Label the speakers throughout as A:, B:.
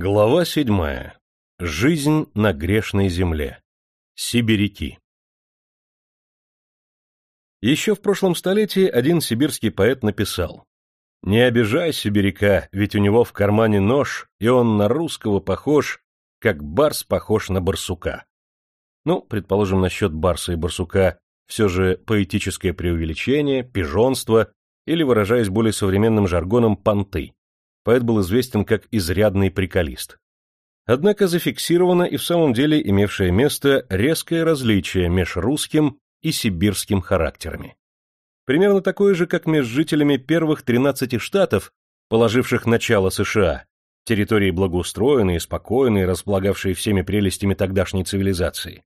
A: Глава седьмая. Жизнь на грешной земле. Сибиряки. Еще в прошлом столетии один сибирский поэт написал «Не обижай сибиряка, ведь у него в кармане нож, и он на русского похож, как барс похож на барсука». Ну, предположим, насчет барса и барсука все же поэтическое преувеличение, пижонство или, выражаясь более современным жаргоном, понты поэт был известен как изрядный приколист. Однако зафиксировано и в самом деле имевшее место резкое различие между русским и сибирским характерами. Примерно такое же, как между жителями первых 13 штатов, положивших начало США, территории благоустроенные, спокойные, располагавшие всеми прелестями тогдашней цивилизации,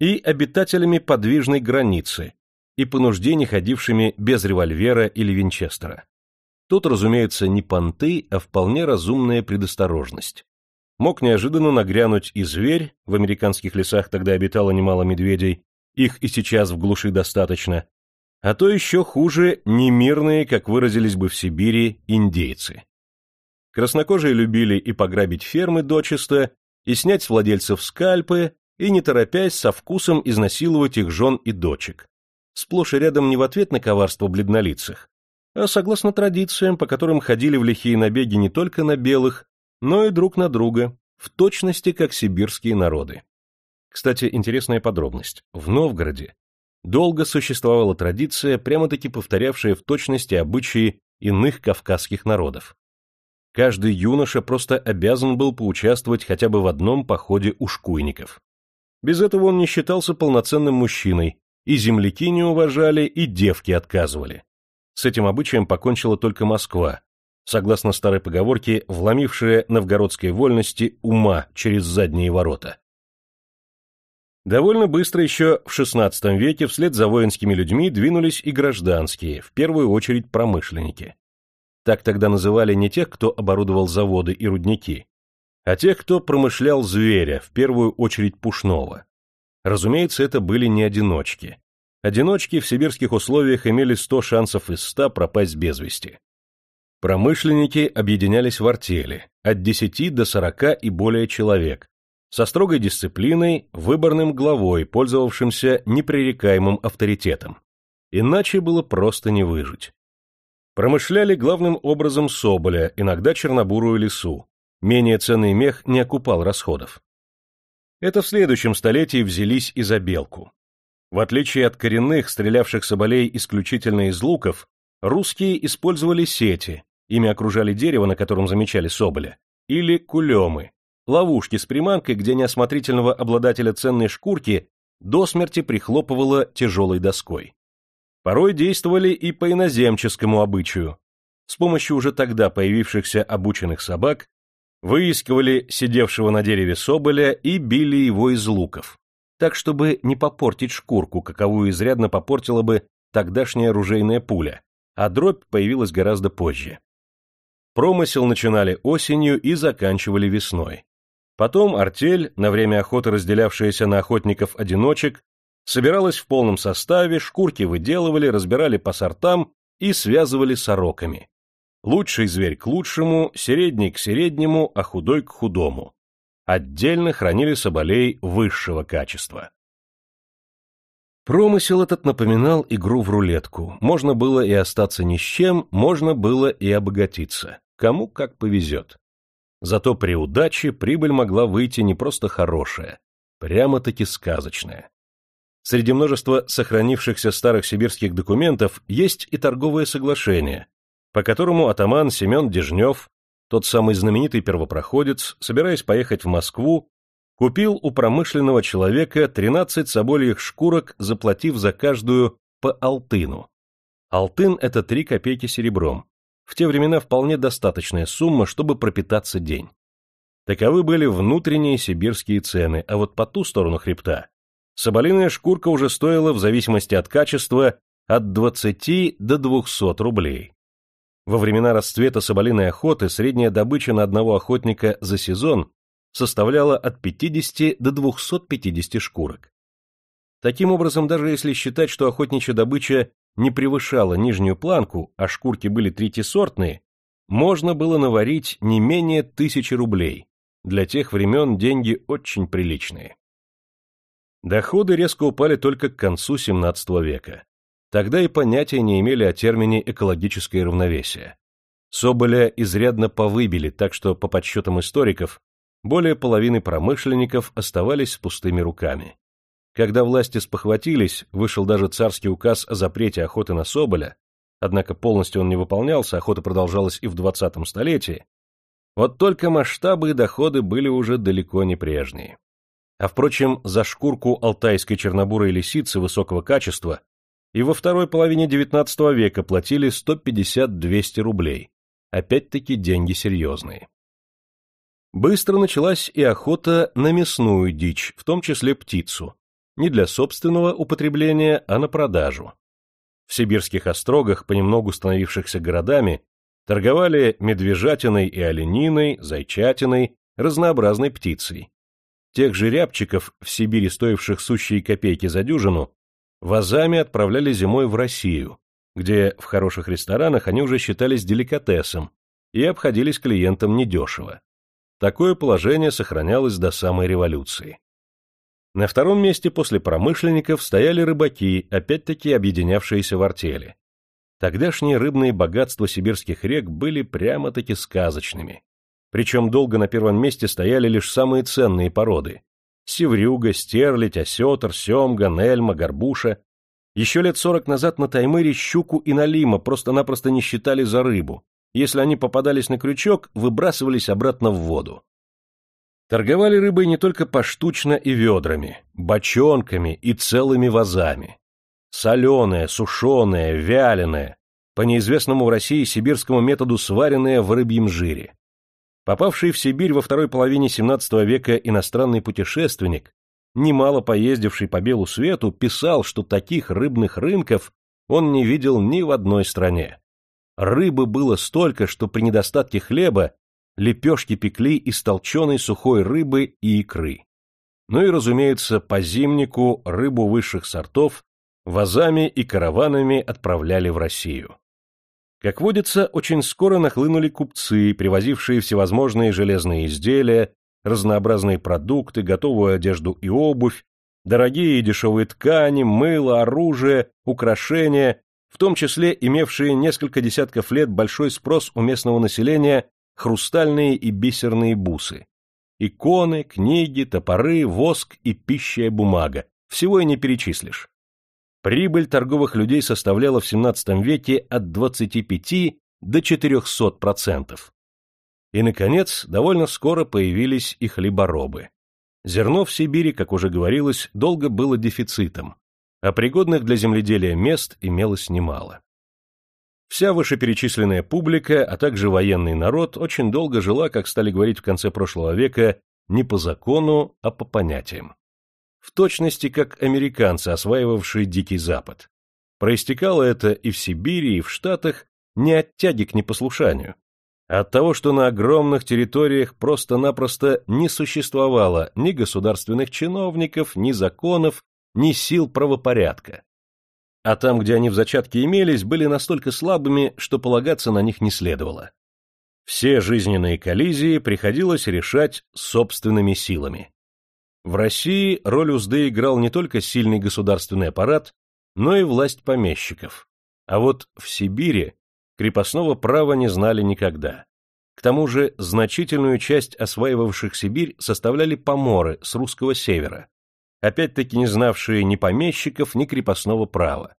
A: и обитателями подвижной границы, и по нужде не ходившими без револьвера или винчестера. Тут, разумеется, не понты, а вполне разумная предосторожность. Мог неожиданно нагрянуть и зверь, в американских лесах тогда обитало немало медведей, их и сейчас в глуши достаточно, а то еще хуже немирные, как выразились бы в Сибири, индейцы. Краснокожие любили и пограбить фермы дочисто, и снять с владельцев скальпы, и, не торопясь, со вкусом изнасиловать их жен и дочек. Сплошь и рядом не в ответ на коварство бледнолицых, а согласно традициям, по которым ходили в лихие набеги не только на белых, но и друг на друга, в точности как сибирские народы. Кстати, интересная подробность. В Новгороде долго существовала традиция, прямо-таки повторявшая в точности обычаи иных кавказских народов. Каждый юноша просто обязан был поучаствовать хотя бы в одном походе ушкуйников. Без этого он не считался полноценным мужчиной, и земляки не уважали, и девки отказывали. С этим обычаем покончила только Москва, согласно старой поговорке, вломившая новгородской вольности ума через задние ворота. Довольно быстро еще в XVI веке вслед за воинскими людьми двинулись и гражданские, в первую очередь промышленники. Так тогда называли не тех, кто оборудовал заводы и рудники, а тех, кто промышлял зверя, в первую очередь пушного. Разумеется, это были не одиночки. Одиночки в сибирских условиях имели 100 шансов из 100 пропасть без вести. Промышленники объединялись в артели, от 10 до 40 и более человек, со строгой дисциплиной, выборным главой, пользовавшимся непререкаемым авторитетом. Иначе было просто не выжить. Промышляли главным образом соболя, иногда чернобурую лесу. Менее ценный мех не окупал расходов. Это в следующем столетии взялись и за белку. В отличие от коренных, стрелявших соболей исключительно из луков, русские использовали сети, ими окружали дерево, на котором замечали соболя, или кулемы, ловушки с приманкой, где неосмотрительного обладателя ценной шкурки до смерти прихлопывало тяжелой доской. Порой действовали и по иноземческому обычаю. С помощью уже тогда появившихся обученных собак выискивали сидевшего на дереве соболя и били его из луков так чтобы не попортить шкурку, каковую изрядно попортила бы тогдашняя оружейная пуля, а дробь появилась гораздо позже. Промысел начинали осенью и заканчивали весной. Потом артель, на время охоты разделявшаяся на охотников-одиночек, собиралась в полном составе, шкурки выделывали, разбирали по сортам и связывали сороками. Лучший зверь к лучшему, средний к среднему, а худой к худому. Отдельно хранили соболей высшего качества. Промысел этот напоминал игру в рулетку. Можно было и остаться ни с чем, можно было и обогатиться. Кому как повезет. Зато при удаче прибыль могла выйти не просто хорошая, прямо-таки сказочная. Среди множества сохранившихся старых сибирских документов есть и торговое соглашение, по которому атаман Семен Дежнев тот самый знаменитый первопроходец, собираясь поехать в Москву, купил у промышленного человека 13 собольих шкурок, заплатив за каждую по алтыну. Алтын – это 3 копейки серебром. В те времена вполне достаточная сумма, чтобы пропитаться день. Таковы были внутренние сибирские цены, а вот по ту сторону хребта соболиная шкурка уже стоила, в зависимости от качества, от 20 до 200 рублей. Во времена расцвета соболиной охоты средняя добыча на одного охотника за сезон составляла от 50 до 250 шкурок. Таким образом, даже если считать, что охотничья добыча не превышала нижнюю планку, а шкурки были третьесортные, можно было наварить не менее тысячи рублей, Для тех времен деньги очень приличные. Доходы резко упали только к концу XVII века. Тогда и понятия не имели о термине «экологическое равновесие». Соболя изрядно повыбили, так что, по подсчетам историков, более половины промышленников оставались с пустыми руками. Когда власти спохватились, вышел даже царский указ о запрете охоты на соболя, однако полностью он не выполнялся, охота продолжалась и в 20 столетии, вот только масштабы и доходы были уже далеко не прежние. А впрочем, за шкурку алтайской чернобурой лисицы высокого качества и во второй половине XIX века платили 150-200 рублей. Опять-таки деньги серьезные. Быстро началась и охота на мясную дичь, в том числе птицу, не для собственного употребления, а на продажу. В сибирских острогах, понемногу становившихся городами, торговали медвежатиной и олениной, зайчатиной, разнообразной птицей. Тех же рябчиков, в Сибири стоивших сущие копейки за дюжину, вазами отправляли зимой в Россию, где в хороших ресторанах они уже считались деликатесом и обходились клиентам недешево. Такое положение сохранялось до самой революции. На втором месте после промышленников стояли рыбаки, опять-таки объединявшиеся в артели. Тогдашние рыбные богатства сибирских рек были прямо-таки сказочными. Причем долго на первом месте стояли лишь самые ценные породы. Севрюга, стерлядь, осетр, семга, нельма, горбуша. Еще лет сорок назад на Таймыре щуку и налима просто-напросто не считали за рыбу. Если они попадались на крючок, выбрасывались обратно в воду. Торговали рыбой не только поштучно и ведрами, бочонками и целыми вазами. Соленая, сушеная, вяленая, по неизвестному в России сибирскому методу сваренная в рыбьем жире. Попавший в Сибирь во второй половине XVII века иностранный путешественник, немало поездивший по белу свету, писал, что таких рыбных рынков он не видел ни в одной стране. Рыбы было столько, что при недостатке хлеба лепешки пекли из толченой сухой рыбы и икры. Ну и, разумеется, по зимнику рыбу высших сортов вазами и караванами отправляли в Россию. Как водится, очень скоро нахлынули купцы, привозившие всевозможные железные изделия, разнообразные продукты, готовую одежду и обувь, дорогие и дешевые ткани, мыло, оружие, украшения, в том числе имевшие несколько десятков лет большой спрос у местного населения хрустальные и бисерные бусы. Иконы, книги, топоры, воск и пищая бумага. Всего и не перечислишь. Прибыль торговых людей составляла в XVII веке от 25 до 400%. И, наконец, довольно скоро появились и хлеборобы. Зерно в Сибири, как уже говорилось, долго было дефицитом, а пригодных для земледелия мест имелось немало. Вся вышеперечисленная публика, а также военный народ очень долго жила, как стали говорить в конце прошлого века, не по закону, а по понятиям. В точности, как американцы, осваивавшие Дикий Запад. Проистекало это и в Сибири, и в Штатах не от тяги к непослушанию, а от того, что на огромных территориях просто-напросто не существовало ни государственных чиновников, ни законов, ни сил правопорядка а там, где они в зачатке имелись, были настолько слабыми, что полагаться на них не следовало. Все жизненные коллизии приходилось решать собственными силами. В России роль узды играл не только сильный государственный аппарат, но и власть помещиков. А вот в Сибири крепостного права не знали никогда. К тому же значительную часть осваивавших Сибирь составляли поморы с русского севера, опять-таки не знавшие ни помещиков, ни крепостного права.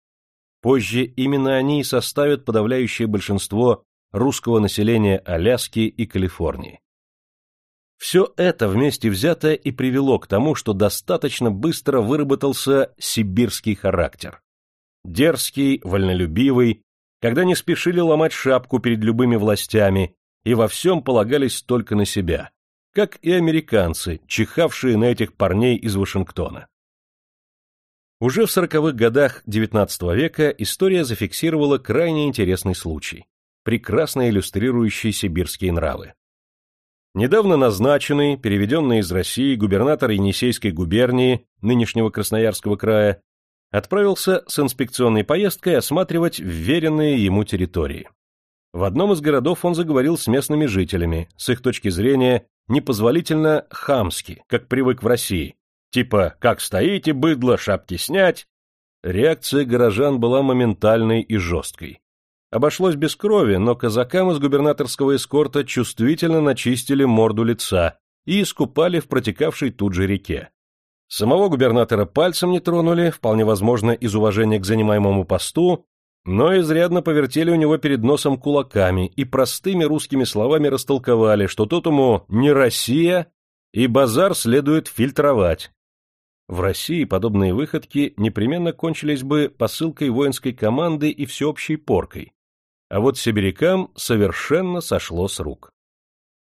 A: Позже именно они и составят подавляющее большинство русского населения Аляски и Калифорнии. Все это вместе взятое и привело к тому, что достаточно быстро выработался сибирский характер. Дерзкий, вольнолюбивый, когда не спешили ломать шапку перед любыми властями и во всем полагались только на себя, как и американцы, чихавшие на этих парней из Вашингтона. Уже в сороковых годах XIX века история зафиксировала крайне интересный случай, прекрасно иллюстрирующий сибирские нравы. Недавно назначенный, переведенный из России губернатор Енисейской губернии, нынешнего Красноярского края, отправился с инспекционной поездкой осматривать вверенные ему территории. В одном из городов он заговорил с местными жителями, с их точки зрения, непозволительно хамски, как привык в России. Типа «как стоите, быдло, шапки снять». Реакция горожан была моментальной и жесткой. Обошлось без крови, но казакам из губернаторского эскорта чувствительно начистили морду лица и искупали в протекавшей тут же реке. Самого губернатора пальцем не тронули, вполне возможно, из уважения к занимаемому посту, но изрядно повертели у него перед носом кулаками и простыми русскими словами растолковали, что тот ему не Россия, и базар следует фильтровать. В России подобные выходки непременно кончились бы посылкой воинской команды и всеобщей поркой, а вот сибирякам совершенно сошло с рук.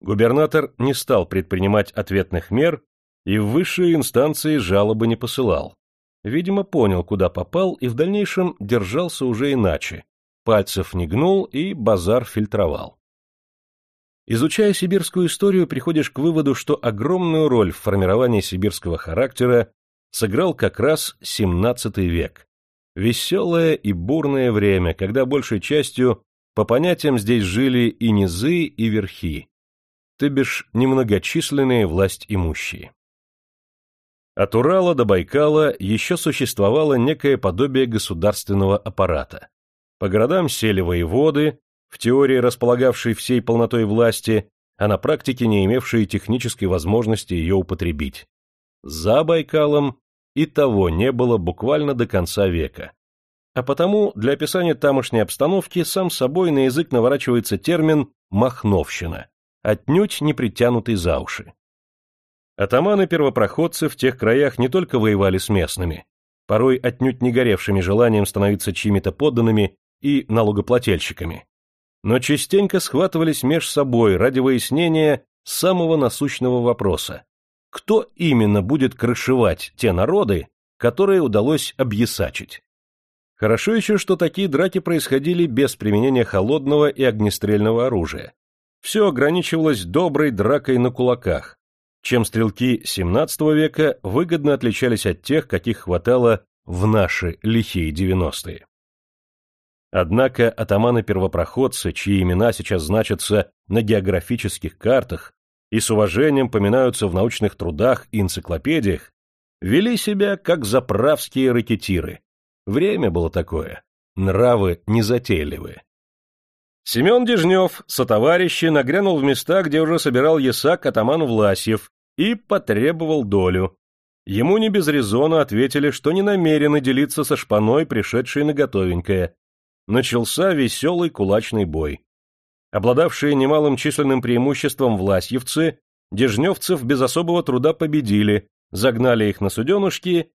A: Губернатор не стал предпринимать ответных мер и в высшие инстанции жалобы не посылал. Видимо, понял, куда попал, и в дальнейшем держался уже иначе. Пальцев не гнул и базар фильтровал. Изучая сибирскую историю, приходишь к выводу, что огромную роль в формировании сибирского характера сыграл как раз XVII век. Веселое и бурное время, когда большей частью по понятиям здесь жили и низы, и верхи, то бишь немногочисленные власть имущие. От Урала до Байкала еще существовало некое подобие государственного аппарата. По городам сели воеводы, в теории располагавшие всей полнотой власти, а на практике не имевшие технической возможности ее употребить. За Байкалом и того не было буквально до конца века. А потому для описания тамошней обстановки сам собой на язык наворачивается термин «махновщина», отнюдь не притянутый за уши. Атаманы-первопроходцы в тех краях не только воевали с местными, порой отнюдь не горевшими желанием становиться чьими-то подданными и налогоплательщиками, но частенько схватывались меж собой ради выяснения самого насущного вопроса. Кто именно будет крышевать те народы, которые удалось объясачить? Хорошо еще, что такие драки происходили без применения холодного и огнестрельного оружия. Все ограничивалось доброй дракой на кулаках, чем стрелки XVII века выгодно отличались от тех, каких хватало в наши лихие девяностые. Однако атаманы-первопроходцы, чьи имена сейчас значатся на географических картах и с уважением поминаются в научных трудах и энциклопедиях, вели себя как заправские ракетиры. Время было такое, нравы незатейливые. Семен Дежнев, сотоварищи, нагрянул в места, где уже собирал ясак атаман Власьев, и потребовал долю. Ему не без резона ответили, что не намерены делиться со шпаной, пришедшей на готовенькое. Начался веселый кулачный бой. Обладавшие немалым численным преимуществом власьевцы, дежневцев без особого труда победили, загнали их на суденушки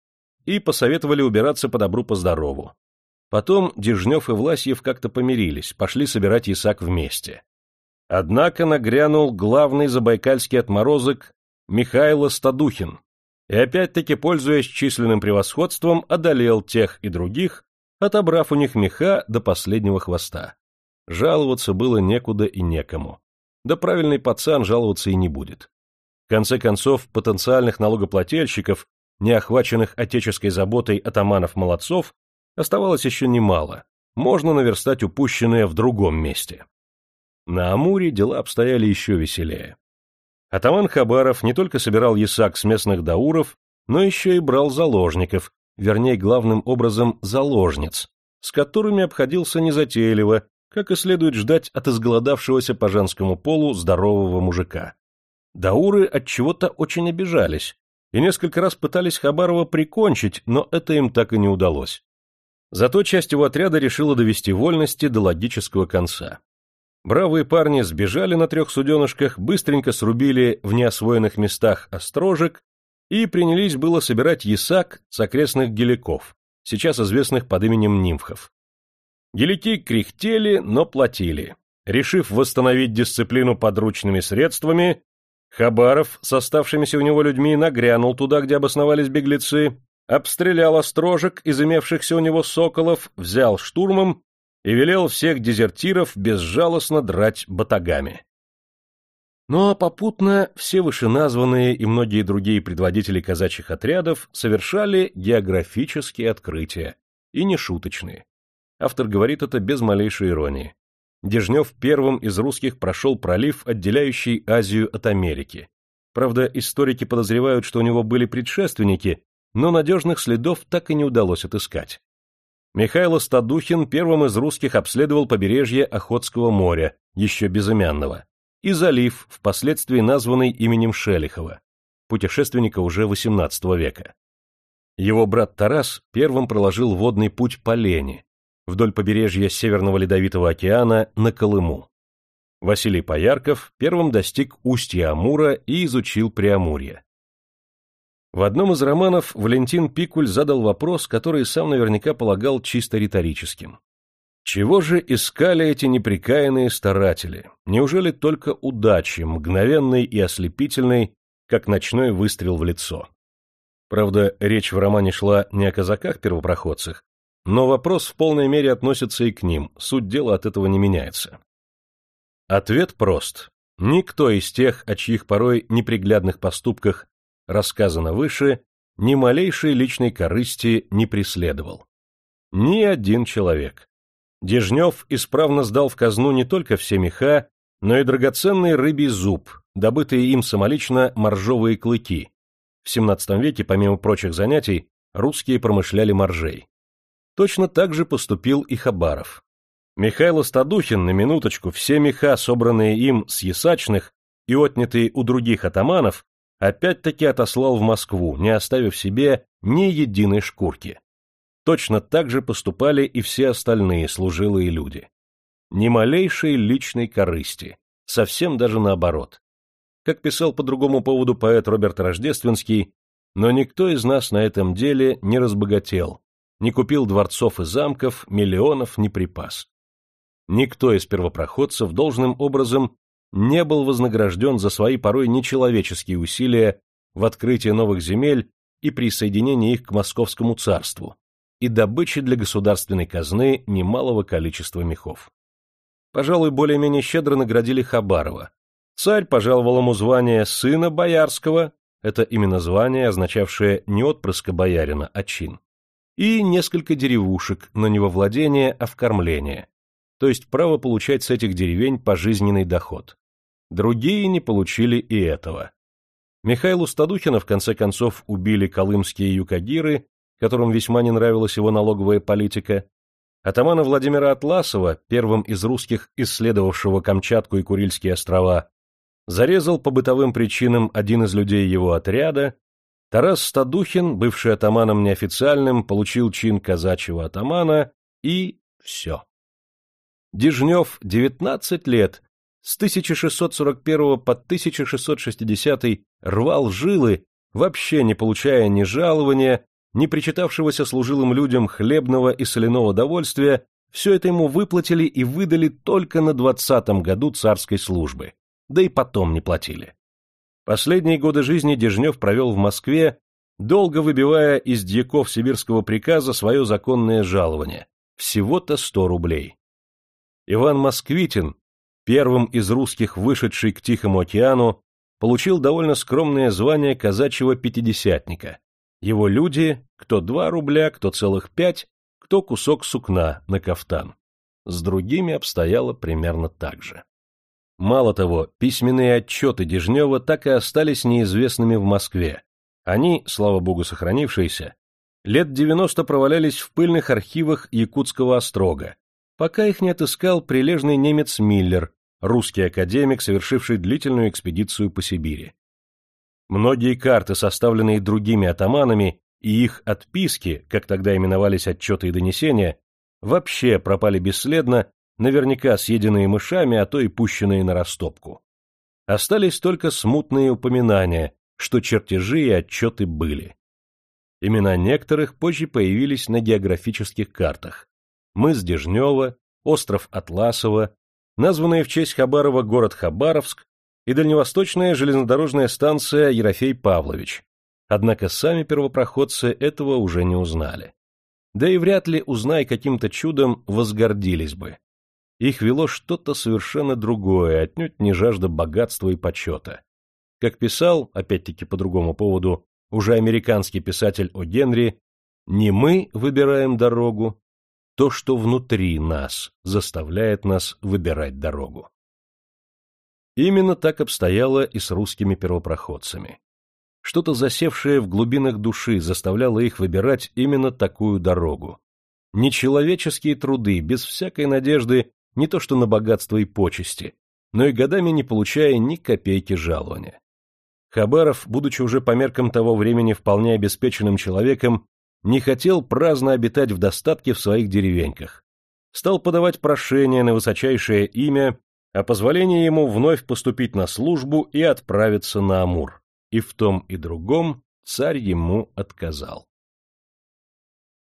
A: и посоветовали убираться по добру по здорову. Потом Дежнев и Власьев как-то помирились, пошли собирать ясак вместе. Однако нагрянул главный забайкальский отморозок Михайло Стадухин, и опять-таки, пользуясь численным превосходством, одолел тех и других, отобрав у них меха до последнего хвоста. Жаловаться было некуда и некому. Да правильный пацан жаловаться и не будет. В конце концов, потенциальных налогоплательщиков, не охваченных отеческой заботой атаманов-молодцов, оставалось еще немало. Можно наверстать упущенное в другом месте. На Амуре дела обстояли еще веселее. Атаман Хабаров не только собирал ясак с местных дауров, но еще и брал заложников, вернее, главным образом заложниц, с которыми обходился незатейливо, как и следует ждать от изголодавшегося по женскому полу здорового мужика. Дауры от чего-то очень обижались и несколько раз пытались Хабарова прикончить, но это им так и не удалось. Зато часть его отряда решила довести вольности до логического конца. Бравые парни сбежали на трех суденышках, быстренько срубили в неосвоенных местах острожек и принялись было собирать ясак с окрестных геликов, сейчас известных под именем нимфхов. Гелики кряхтели, но платили. Решив восстановить дисциплину подручными средствами, Хабаров с оставшимися у него людьми нагрянул туда, где обосновались беглецы, обстрелял острожек из имевшихся у него соколов, взял штурмом и велел всех дезертиров безжалостно драть батагами. Ну а попутно все вышеназванные и многие другие предводители казачьих отрядов совершали географические открытия, и не шуточные. Автор говорит это без малейшей иронии. Дежнев первым из русских прошел пролив, отделяющий Азию от Америки. Правда, историки подозревают, что у него были предшественники, но надежных следов так и не удалось отыскать. Михаил Стадухин первым из русских обследовал побережье Охотского моря, еще безымянного, и залив, впоследствии названный именем Шелихова, путешественника уже XVIII века. Его брат Тарас первым проложил водный путь по Лени, вдоль побережья Северного Ледовитого океана на Колыму. Василий Поярков первым достиг устья Амура и изучил Преамурье. В одном из романов Валентин Пикуль задал вопрос, который сам наверняка полагал чисто риторическим. Чего же искали эти неприкаянные старатели? Неужели только удачи, мгновенной и ослепительной, как ночной выстрел в лицо? Правда, речь в романе шла не о казаках-первопроходцах, но вопрос в полной мере относится и к ним, суть дела от этого не меняется. Ответ прост. Никто из тех, о чьих порой неприглядных поступках рассказано выше, ни малейшей личной корысти не преследовал. Ни один человек. Дежнев исправно сдал в казну не только все меха, но и драгоценный рыбий зуб, добытые им самолично моржовые клыки. В XVII веке, помимо прочих занятий, русские промышляли моржей. Точно так же поступил и Хабаров. Михаил Стадухин, на минуточку, все меха, собранные им с ясачных и отнятые у других атаманов, опять-таки отослал в Москву, не оставив себе ни единой шкурки. Точно так же поступали и все остальные служилые люди. Ни малейшей личной корысти, совсем даже наоборот. Как писал по другому поводу поэт Роберт Рождественский, но никто из нас на этом деле не разбогател, не купил дворцов и замков, миллионов не припас. Никто из первопроходцев должным образом не был вознагражден за свои порой нечеловеческие усилия в открытии новых земель и присоединении их к московскому царству и добыче для государственной казны немалого количества мехов. Пожалуй, более-менее щедро наградили Хабарова. Царь пожаловал ему звание сына боярского, это именно звание, означавшее не отпрыска боярина, а чин и несколько деревушек, но не во владение, а в кормление, то есть право получать с этих деревень пожизненный доход. Другие не получили и этого. Михаилу Стадухина в конце концов убили колымские юкагиры, которым весьма не нравилась его налоговая политика, атамана Владимира Атласова, первым из русских, исследовавшего Камчатку и Курильские острова, зарезал по бытовым причинам один из людей его отряда, Тарас Стадухин, бывший атаманом неофициальным, получил чин казачьего атамана и все. Дежнев 19 лет, с 1641 по 1660 рвал жилы, вообще не получая ни жалования, ни причитавшегося служилым людям хлебного и соляного довольствия, все это ему выплатили и выдали только на двадцатом году царской службы, да и потом не платили. Последние годы жизни Дежнев провел в Москве, долго выбивая из дьяков сибирского приказа свое законное жалование, всего-то сто рублей. Иван Москвитин, первым из русских вышедший к Тихому океану, получил довольно скромное звание казачьего пятидесятника. Его люди, кто два рубля, кто целых пять, кто кусок сукна на кафтан. С другими обстояло примерно так же. Мало того, письменные отчеты Дежнева так и остались неизвестными в Москве. Они, слава богу сохранившиеся, лет 90 провалялись в пыльных архивах Якутского острога, пока их не отыскал прилежный немец Миллер, русский академик, совершивший длительную экспедицию по Сибири. Многие карты, составленные другими атаманами, и их отписки, как тогда именовались отчеты и донесения, вообще пропали бесследно наверняка съеденные мышами, а то и пущенные на растопку. Остались только смутные упоминания, что чертежи и отчеты были. Имена некоторых позже появились на географических картах. Мыс Дежнева, остров Атласова, названные в честь Хабарова город Хабаровск и дальневосточная железнодорожная станция Ерофей Павлович. Однако сами первопроходцы этого уже не узнали. Да и вряд ли, узнай каким-то чудом, возгордились бы. Их вело что-то совершенно другое, отнюдь не жажда богатства и почета. Как писал, опять-таки по другому поводу, уже американский писатель О. Генри, не мы выбираем дорогу, то, что внутри нас заставляет нас выбирать дорогу. Именно так обстояло и с русскими первопроходцами. Что-то засевшее в глубинах души заставляло их выбирать именно такую дорогу. Нечеловеческие труды, без всякой надежды не то что на богатство и почести, но и годами не получая ни копейки жалования. Хабаров, будучи уже по меркам того времени вполне обеспеченным человеком, не хотел праздно обитать в достатке в своих деревеньках. Стал подавать прошение на высочайшее имя о позволении ему вновь поступить на службу и отправиться на Амур. И в том и другом царь ему отказал.